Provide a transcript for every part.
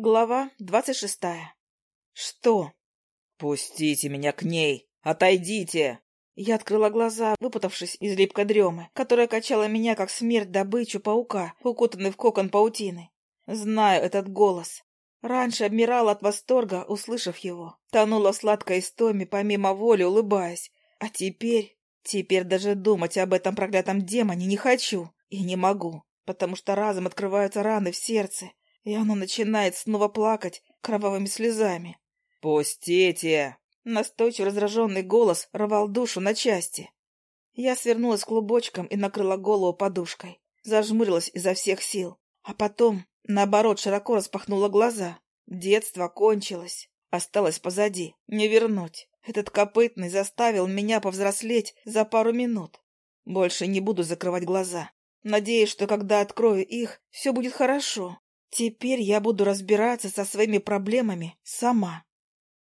Глава двадцать шестая. Что? «Пустите меня к ней! Отойдите!» Я открыла глаза, выпутавшись из липкой дремы, которая качала меня, как смерть добычу паука, укутанный в кокон паутины. Знаю этот голос. Раньше обмирала от восторга, услышав его. Тонула в сладкой истоме, помимо воли улыбаясь. А теперь... Теперь даже думать об этом проклятом демоне не хочу и не могу, потому что разом открываются раны в сердце, и оно начинает снова плакать кровавыми слезами. «Пустите!» Настойчиво раздраженный голос рвал душу на части. Я свернулась клубочком и накрыла голову подушкой. Зажмурилась изо всех сил. А потом, наоборот, широко распахнула глаза. Детство кончилось. Осталось позади. Не вернуть. Этот копытный заставил меня повзрослеть за пару минут. Больше не буду закрывать глаза. Надеюсь, что когда открою их, все будет хорошо. Теперь я буду разбираться со своими проблемами сама.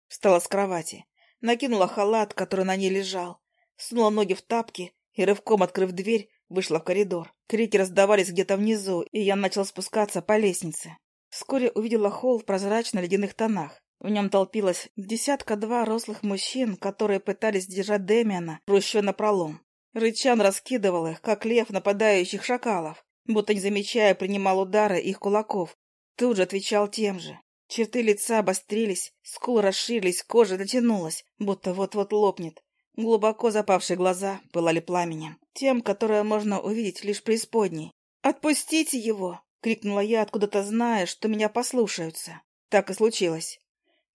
Встала с кровати, накинула халат, который на ней лежал, сунула ноги в тапки и, рывком открыв дверь, вышла в коридор. Крики раздавались где-то внизу, и я начал спускаться по лестнице. Вскоре увидела холл в прозрачно-ледяных тонах. В нем толпилось десятка-два рослых мужчин, которые пытались держать Демиана, рущой напролом. Рычан раскидывал их, как лев нападающих шакалов, будто не замечая, принимал удары их кулаков. Тут же отвечал тем же. Черты лица обострились, скулы расширились, кожа натянулась, будто вот-вот лопнет. Глубоко запавшие глаза пылали пламенем, тем, которое можно увидеть лишь преисподней. «Отпустите его!» — крикнула я, откуда-то зная, что меня послушаются. Так и случилось.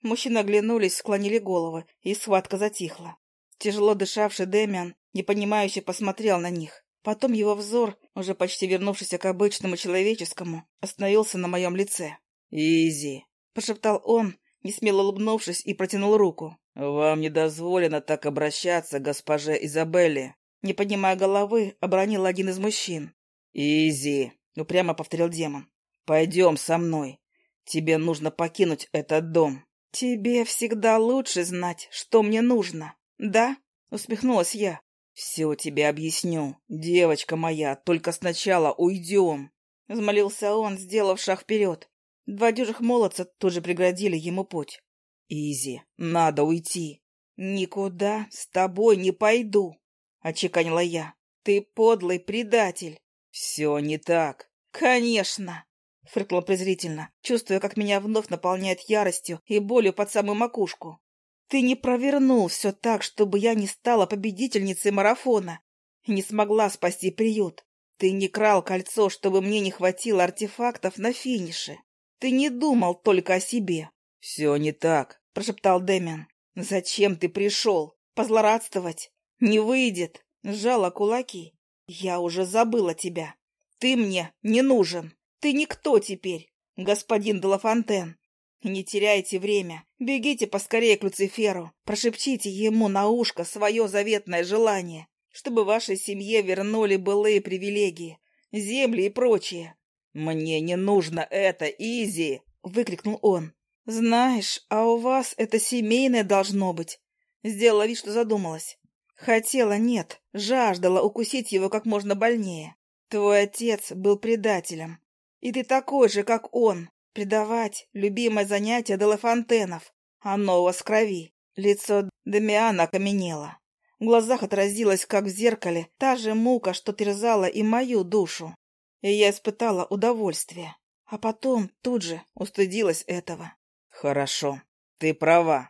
Мужчины оглянулись, склонили головы, и схватка затихла. Тяжело дышавший Демиан, непонимающе посмотрел на них. Потом его взор, уже почти вернувшийся к обычному человеческому, остановился на моем лице. «Изи!» — прошептал он, несмело улыбнувшись, и протянул руку. «Вам не дозволено так обращаться, госпоже Изабелле!» Не поднимая головы, обронил один из мужчин. «Изи!» — упрямо повторил демон. «Пойдем со мной. Тебе нужно покинуть этот дом». «Тебе всегда лучше знать, что мне нужно, да?» — усмехнулась я. «Все тебе объясню, девочка моя, только сначала уйдем!» Взмолился он, сделав шаг вперед. Два дюжих молодца тут же преградили ему путь. «Изи, надо уйти!» «Никуда с тобой не пойду!» — очеканила я. «Ты подлый предатель!» «Все не так!» «Конечно!» — фыркнула презрительно, чувствуя, как меня вновь наполняет яростью и болью под самую макушку. Ты не провернул все так, чтобы я не стала победительницей марафона не смогла спасти приют. Ты не крал кольцо, чтобы мне не хватило артефактов на финише. Ты не думал только о себе. — Все не так, — прошептал Дэмиан. — Зачем ты пришел? Позлорадствовать? Не выйдет. Сжала кулаки. Я уже забыла тебя. Ты мне не нужен. Ты никто теперь, господин Делафонтен. Не теряйте время. Бегите поскорее к Люциферу. Прошепчите ему на ушко свое заветное желание, чтобы вашей семье вернули былые привилегии, земли и прочее. «Мне не нужно это, Изи!» — выкрикнул он. «Знаешь, а у вас это семейное должно быть». Сделала вид, что задумалась. Хотела, нет, жаждала укусить его как можно больнее. Твой отец был предателем. И ты такой же, как он. Предавать — любимое занятие Делафонтенов. Оно у вас в крови. Лицо Дамиана окаменело. В глазах отразилась, как в зеркале, та же мука, что терзала и мою душу. И я испытала удовольствие. А потом тут же устыдилась этого. «Хорошо, ты права.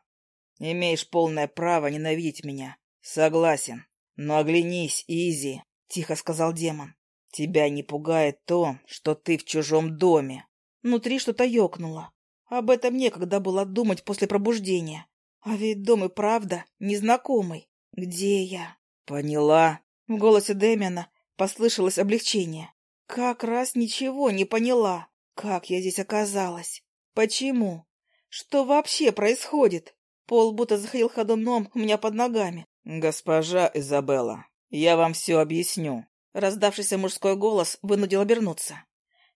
Имеешь полное право ненавидеть меня. Согласен. Но оглянись, Изи», — тихо сказал демон. «Тебя не пугает то, что ты в чужом доме. Внутри что-то ёкнуло. Об этом некогда было думать после пробуждения. А ведь дом и правда незнакомый. Где я? Поняла. В голосе Дэмиана послышалось облегчение. Как раз ничего не поняла. Как я здесь оказалась? Почему? Что вообще происходит? Пол будто заходил ходуном у меня под ногами. «Госпожа Изабелла, я вам все объясню». Раздавшийся мужской голос вынудил обернуться.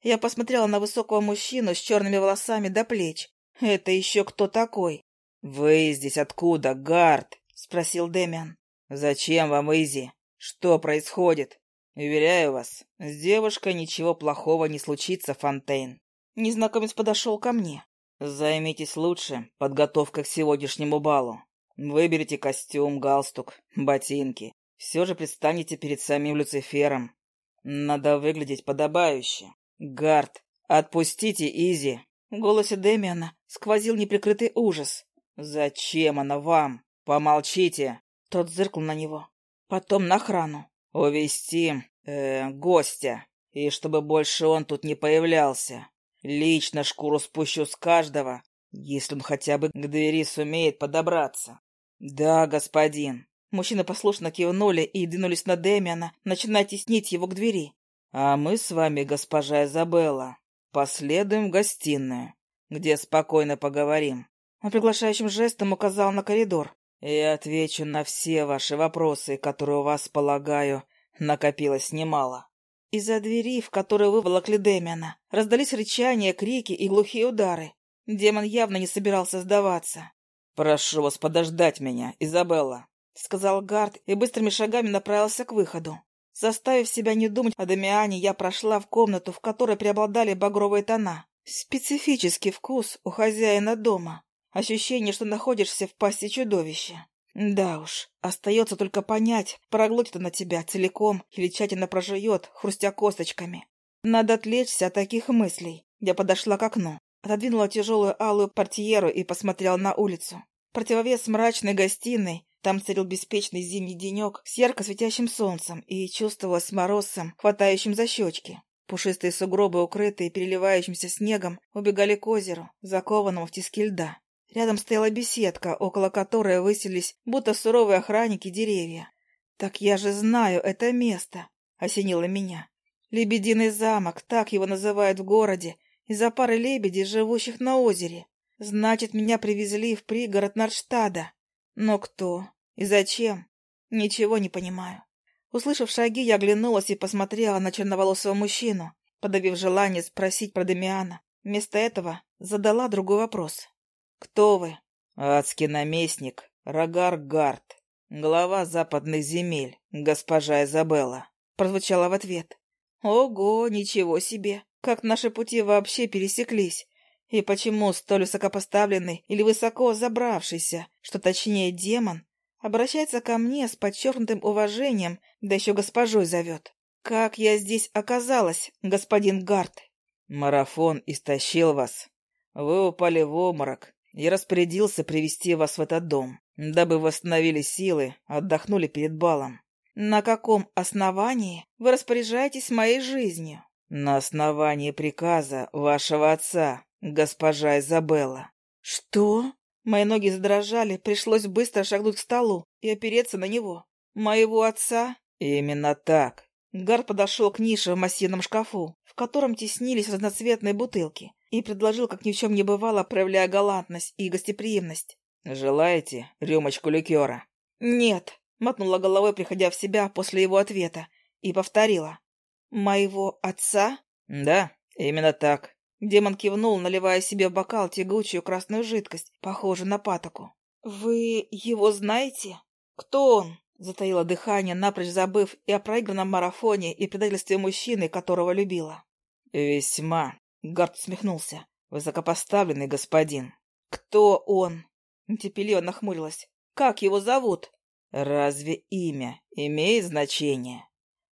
Я посмотрела на высокого мужчину с черными волосами до плеч. Это еще кто такой? — Вы здесь откуда, Гард? — спросил Дэмиан. — Зачем вам Изи? Что происходит? Уверяю вас, с девушкой ничего плохого не случится, Фонтейн. Незнакомец подошел ко мне. Займитесь лучше подготовкой к сегодняшнему балу. Выберите костюм, галстук, ботинки. Все же предстанете перед самим Люцифером. Надо выглядеть подобающе. Гард, отпустите Изи. В голосе Демиана сквозил неприкрытый ужас. Зачем она вам? Помолчите. Тот зыркнул на него. Потом на охрану. Увести, э, гостя. И чтобы больше он тут не появлялся. Лично шкуру спущу с каждого, если он хотя бы к двери сумеет подобраться. Да, господин. Мужчины послушно кивнули и двинулись на Демиана, начиная теснить его к двери. А мы с вами, госпожа Изабелла, последуем в гостиную, где спокойно поговорим. Он приглашающим жестом указал на коридор. И отвечу на все ваши вопросы, которые у вас, полагаю, накопилось немало. Из-за двери, в которую выволокли Демиана, раздались рычания, крики и глухие удары. Демон явно не собирался сдаваться. «Прошу вас подождать меня, Изабелла», — сказал Гард и быстрыми шагами направился к выходу. Заставив себя не думать о Дамиане, я прошла в комнату, в которой преобладали багровые тона. Специфический вкус у хозяина дома. Ощущение, что находишься в пасти чудовища. Да уж, остается только понять, проглотит она тебя целиком или тщательно прожует, хрустя косточками. Надо отвлечься от таких мыслей. Я подошла к окну, отодвинула тяжелую алую портьеру и посмотрела на улицу. Противовес мрачной гостиной, там царил беспечный зимний денек с ярко светящим солнцем и чувствовалось морозцем, хватающим за щечки. Пушистые сугробы, укрытые переливающимся снегом, убегали к озеру, закованному в тиски льда. Рядом стояла беседка, около которой высились, будто суровые охранники, деревья. «Так я же знаю это место», — осенило меня. «Лебединый замок, так его называют в городе, из-за пары лебедей, живущих на озере. Значит, меня привезли в пригород Норштада. Но кто и зачем? Ничего не понимаю». Услышав шаги, я оглянулась и посмотрела на черноволосого мужчину, подавив желание спросить про Дамиана. Вместо этого задала другой вопрос. «Кто вы?» «Адский наместник Рагар Гард, глава западных земель, госпожа Изабелла», прозвучало в ответ. «Ого, ничего себе! Как наши пути вообще пересеклись! И почему столь высокопоставленный или высоко забравшийся, что точнее демон, обращается ко мне с подчеркнутым уважением, да еще госпожой зовет? Как я здесь оказалась, господин Гард?» «Марафон истощил вас. Вы упали в обморок и распорядился привести вас в этот дом, дабы восстановили силы, отдохнули перед балом. На каком основании вы распоряжаетесь моей жизнью? На основании приказа вашего отца, госпожа Изабелла. Что? Мои ноги задрожали, пришлось быстро шагнуть к столу и опереться на него. Моего отца? Именно так. Гар подошел к нише в массивном шкафу, в котором теснились разноцветные бутылки и предложил, как ни в чем не бывало, проявляя галантность и гостеприимность. «Желаете рюмочку ликера?» «Нет», — мотнула головой, приходя в себя после его ответа, и повторила. «Моего отца?» «Да, именно так». Демон кивнул, наливая себе в бокал тягучую красную жидкость, похожую на патоку. «Вы его знаете? Кто он?» Затаила дыхание, напрочь забыв и о проигранном марафоне, и предательстве мужчины, которого любила. «Весьма», Гард усмехнулся. «Высокопоставленный господин». «Кто он?» Нетерпеливо нахмурилась. «Как его зовут?» «Разве имя имеет значение?»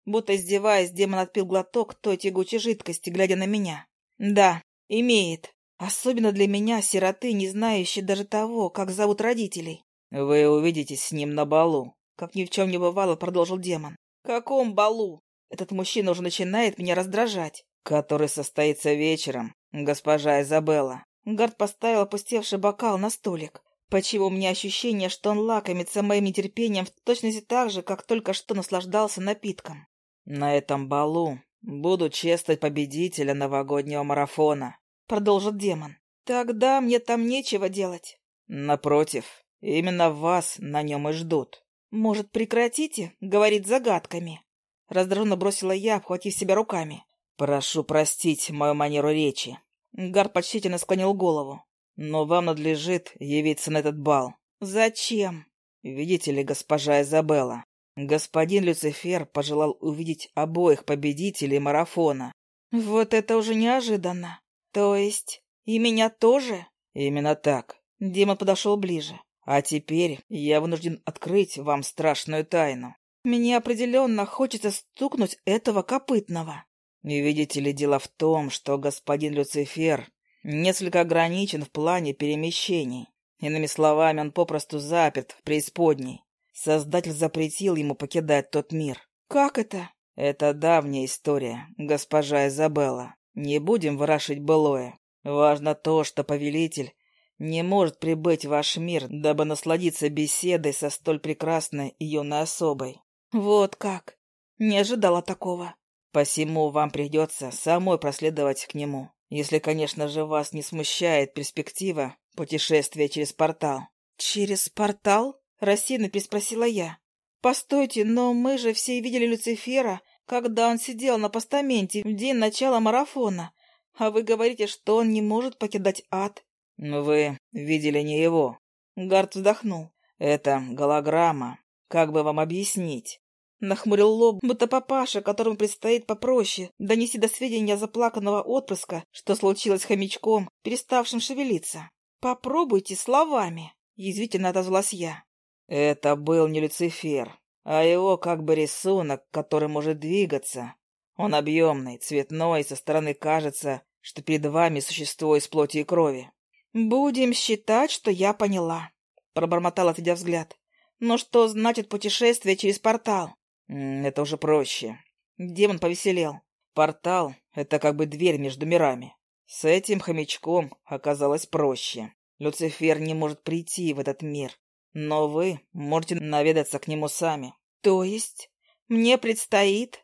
Будто издеваясь, демон отпил глоток той тягучей жидкости, глядя на меня. «Да, имеет. Особенно для меня, сироты, не знающие даже того, как зовут родителей». «Вы увидитесь с ним на балу», — как ни в чем не бывало, продолжил демон. «Каком балу? Этот мужчина уже начинает меня раздражать который состоится вечером, госпожа Изабелла. Гард поставил опустевший бокал на столик. Почему у меня ощущение, что он лакомится моим нетерпением в точности так же, как только что наслаждался напитком? На этом балу буду чествовать победителя новогоднего марафона, продолжил демон. Тогда мне там нечего делать. Напротив, именно вас на нем и ждут. Может, прекратите говорить загадками? Раздраженно бросила я, обхватив себя руками. «Прошу простить мою манеру речи». Гард почтительно склонил голову. «Но вам надлежит явиться на этот бал». «Зачем?» «Видите ли, госпожа Изабелла, господин Люцифер пожелал увидеть обоих победителей марафона». «Вот это уже неожиданно. То есть и меня тоже?» Именно так. Демон подошел ближе. А теперь я вынужден открыть вам страшную тайну. Мне определенно хочется стукнуть этого копытного. И видите ли, дело в том, что господин Люцифер несколько ограничен в плане перемещений. Иными словами, он попросту заперт в преисподней. Создатель запретил ему покидать тот мир. Как это? Это давняя история, госпожа Изабелла. Не будем ворошить былое. Важно то, что повелитель не может прибыть в ваш мир, дабы насладиться беседой со столь прекрасной юной особой. Вот как. Не ожидала такого. Посему вам придется самой проследовать к нему. Если, конечно же, вас не смущает перспектива путешествия через портал. «Через портал?» — рассеянно переспросила я. «Постойте, но мы же все видели Люцифера, когда он сидел на постаменте в день начала марафона. А вы говорите, что он не может покидать ад?» «Вы видели не его». Гард вздохнул. «Это голограмма. Как бы вам объяснить?» Нахмурил лоб, будто папаша, которому предстоит попроще донести до сведения заплаканного отпрыска, что случилось с хомячком, переставшим шевелиться. «Попробуйте словами», — язвительно отозвалась я. «Это был не Люцифер, а его как бы рисунок, который может двигаться. Он объемный, цветной, со стороны кажется, что перед вами существо из плоти и крови». «Будем считать, что я поняла», — пробормотал, отведя взгляд. «Но что значит путешествие через портал?» «Это уже проще». Демон повеселел. «Портал — это как бы дверь между мирами. С этим хомячком оказалось проще. Люцифер не может прийти в этот мир, но вы можете наведаться к нему сами». «То есть мне предстоит...»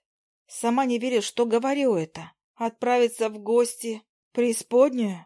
Сама не верю, что говорю это. Отправиться в гости преисподнюю?